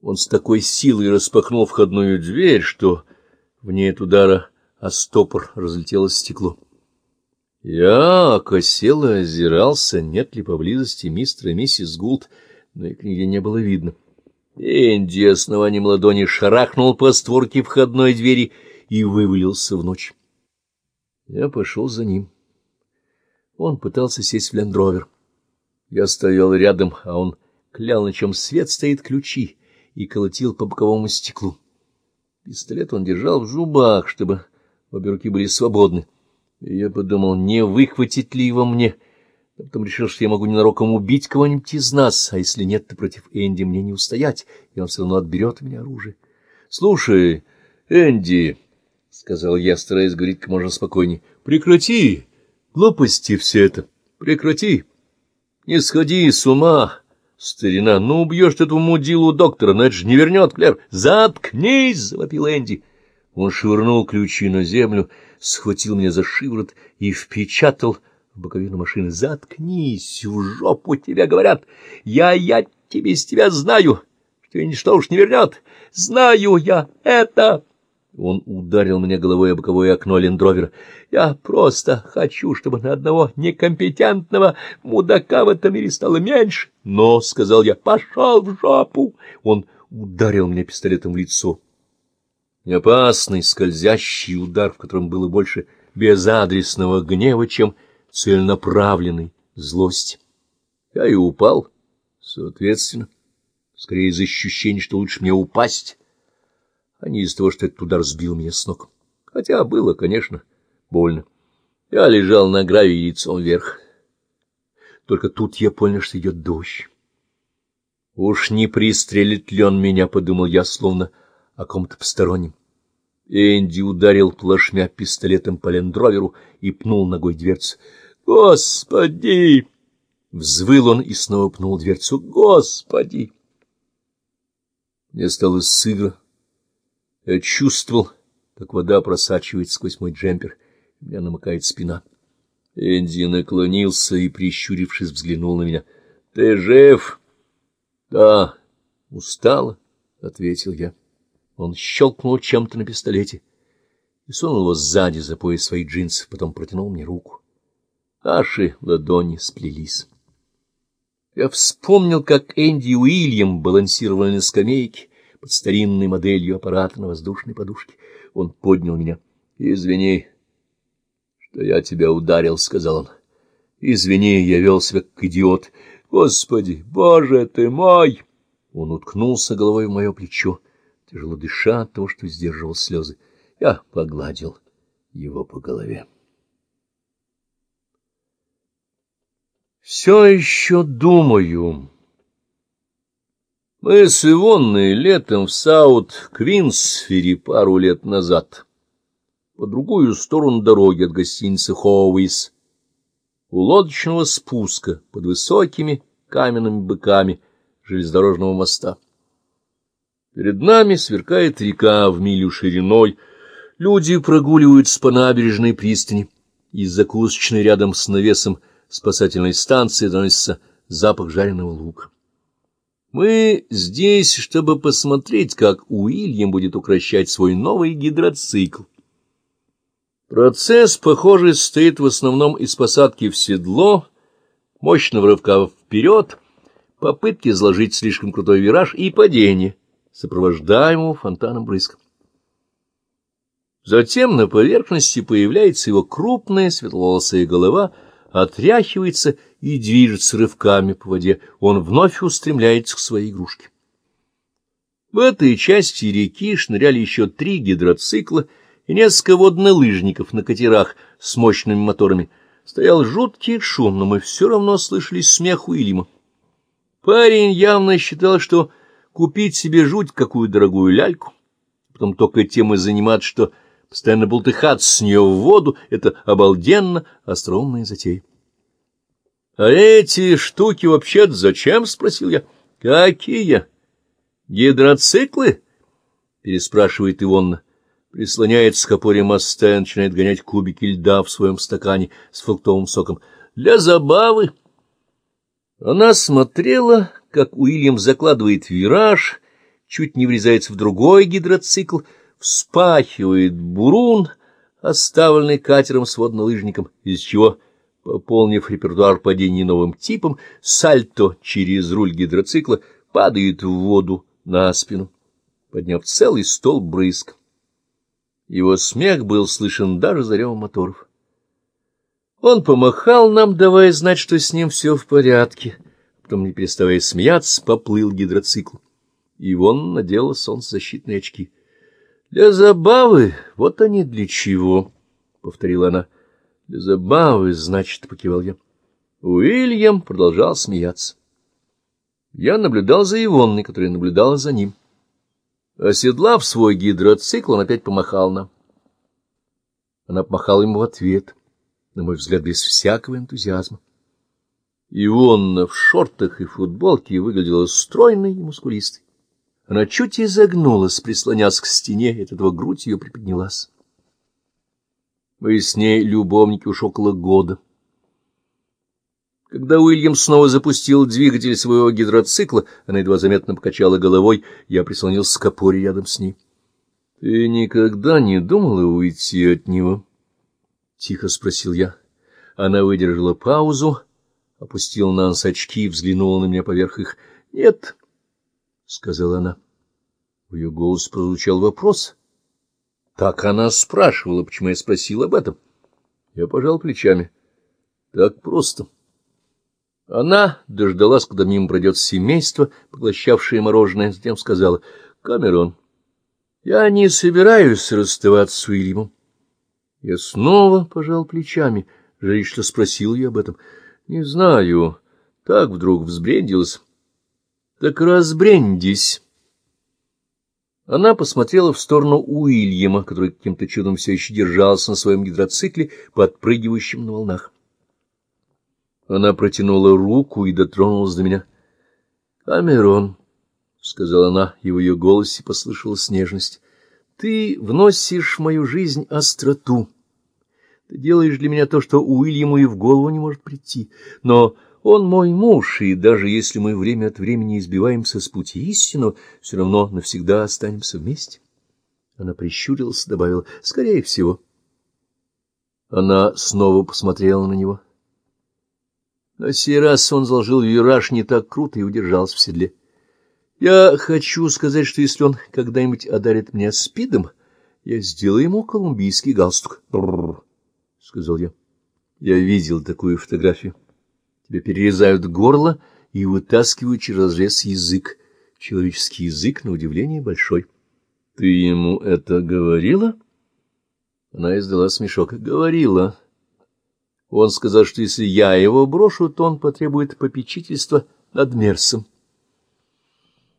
Он с такой силой распахнул входную дверь, что в ней от удара о стопор разлетелось стекло. Я окосел и озирался, нет ли поблизости мистера и миссис Гулт, но их нигде не было видно. Энди основанием ладони шарахнул по створке входной двери и вывалился в ночь. Я пошел за ним. Он пытался сесть в лендровер. Я стоял рядом, а он клял, на чем свет стоит ключи, и колотил по боковому стеклу. Пистолет он держал в зубах, чтобы обе руки были свободны. И я подумал, не выхватить ли его мне, а потом решил, что я могу ненароком убить кого-нибудь из нас, а если нет, то против Энди мне не устоять, и он все равно отберет у меня оружие. — Слушай, Энди, — сказал я, стараясь говорить как можно спокойнее, — прекрати глупости все это, прекрати. Не сходи с ума, старина, ну убьешь ты эту мудилу доктора, но это же не вернет, Клэр. Заткнись, — завопил Энди. Он швырнул ключи на землю, схватил меня за шиворот и впечатал в боковину машины. Заткнись, в жопу тебе говорят. Я, я тебе с тебя знаю, что ничто уж не вернет. Знаю я это. Он ударил меня головой о боковое окно лендровера. Я просто хочу, чтобы на одного некомпетентного мудака в этом мире стало меньше. Но, — сказал я, — пошел в жопу. Он ударил меня пистолетом в лицо. Опасный, скользящий удар, в котором было больше безадресного гнева, чем целенаправленной злости. Я и упал, соответственно, скорее из ощущения, что лучше мне упасть, а не из того, что этот удар сбил меня с ног. Хотя было, конечно, больно. Я лежал на гравии лицом вверх. Только тут я понял, что идет дождь. Уж не пристрелит ли он меня, — подумал я, словно о ком-то постороннем. Энди ударил плашмя пистолетом по лендроверу и пнул ногой дверцу. «Господи!» Взвыл он и снова пнул дверцу. «Господи!» Мне стало сыро я чувствовал, как вода просачивается сквозь мой джемпер, и меня намокает спина. Энди наклонился и, прищурившись, взглянул на меня. — Ты жив? — Да. — Устала, — ответил я. Он щелкнул чем-то на пистолете и сунул его сзади за пояс своих джинсов, потом протянул мне руку. Наши ладони сплелись. Я вспомнил, как Энди и Уильям балансировали на скамейке, под старинной моделью аппарата на воздушной подушке. Он поднял меня. — Извини, что я тебя ударил, — сказал он. — Извини, я вел себя как идиот. Господи, боже ты мой! Он уткнулся головой в мое плечо, тяжело дыша от того, что сдерживал слезы. Я погладил его по голове. Все еще думаю... Мы с Ивонной летом в Саут-Квинсфере пару лет назад, по другую сторону дороги от гостиницы Хоуис, у лодочного спуска под высокими каменными быками железнодорожного моста. Перед нами сверкает река в милю шириной, люди прогуливаются по набережной пристани, из закусочной рядом с навесом спасательной станции доносится запах жареного лука. Мы здесь, чтобы посмотреть, как Уильям будет укращать свой новый гидроцикл. Процесс, похоже, состоит в основном из посадки в седло, мощного рывка вперед, попытки изложить слишком крутой вираж и падение, сопровождаемого фонтаном брызг. Затем на поверхности появляется его крупная светловолосая голова — отряхивается и движется рывками по воде, он вновь устремляется к своей игрушке. В этой части реки шныряли еще три гидроцикла и несколько воднолыжников на катерах с мощными моторами. Стоял жуткий шум, но мы все равно слышали смех Уильяма. Парень явно считал, что купить себе жуть какую дорогую ляльку, потом только тем и заниматься, что постоянно болтыхаться с нее в воду — это обалденно остроумная затея. — А эти штуки вообще-то зачем? — спросил я. — Какие? Гидроциклы? — переспрашивает Ивонна. Прислоняется к опоре моста и начинает гонять кубики льда в своем стакане с фруктовым соком. — Для забавы. Она смотрела, как Уильям закладывает вираж, чуть не врезается в другой гидроцикл, вспахивает бурун, оставленный катером-своднолыжником, из чего, пополнив репертуар падений новым типом, сальто через руль гидроцикла падает в воду на спину, подняв целый стол брызг. Его смех был слышен даже за ревом моторов. Он помахал нам, давая знать, что с ним все в порядке, потом, не переставая смеяться, поплыл гидроцикл. И вон надела солнцезащитные очки. — Для забавы, вот они для чего, — повторила она. — Для забавы, значит, — покивал я. Уильям продолжал смеяться. Я наблюдал за Ивонной, которая наблюдала за ним. Оседлав свой гидроцикл, он опять помахал нам. Она помахала ему в ответ, на мой взгляд, без всякого энтузиазма. Ивонна в шортах и футболке выглядела стройной и мускулистой. Она чуть изогнулась, прислонясь к стене, и от этого грудь ее приподнялась. Мы с ней любовники уж около года. Когда Уильям снова запустил двигатель своего гидроцикла, она едва заметно покачала головой, я прислонился к опоре рядом с ней. — Ты никогда не думала уйти от него? — тихо спросил я. Она выдержала паузу, опустила на нос очки и взглянула на меня поверх их. — Нет, — сказала она. В ее голос прозвучал вопрос. Так она спрашивала, почему я спросил об этом. Я пожал плечами. Так просто. Она дождалась, когда мимо пройдет семейство, поглощавшее мороженое, затем сказала, — Камерон, я не собираюсь расставаться с Уильямом. Я снова пожал плечами, жалея, что спросил ее об этом. Не знаю, так вдруг взбрендилась. Так разбрендись. Она посмотрела в сторону Уильяма, который каким-то чудом все еще держался на своем гидроцикле, подпрыгивающем на волнах. Она протянула руку и дотронулась до меня. — Камерон, — сказала она, и в ее голосе послышалась нежность, — ты вносишь в мою жизнь остроту. Ты делаешь для меня то, что Уильяму и в голову не может прийти. Но он мой муж, и даже если мы время от времени избиваемся с пути истину, все равно навсегда останемся вместе. Она прищурилась добавила, — скорее всего. Она снова посмотрела на него. На сей раз он заложил вираж не так круто и удержался в седле. Я хочу сказать, что если он когда-нибудь одарит меня спидом, я сделаю ему колумбийский галстук. — сказал я. Я видел такую фотографию. Тебе перерезают горло и вытаскивают через разрез язык. Человеческий язык, на удивление, большой. — Ты ему это говорила? Она издала смешок. — Говорила. Он сказал, что если я его брошу, то он потребует попечительства над Мерсом.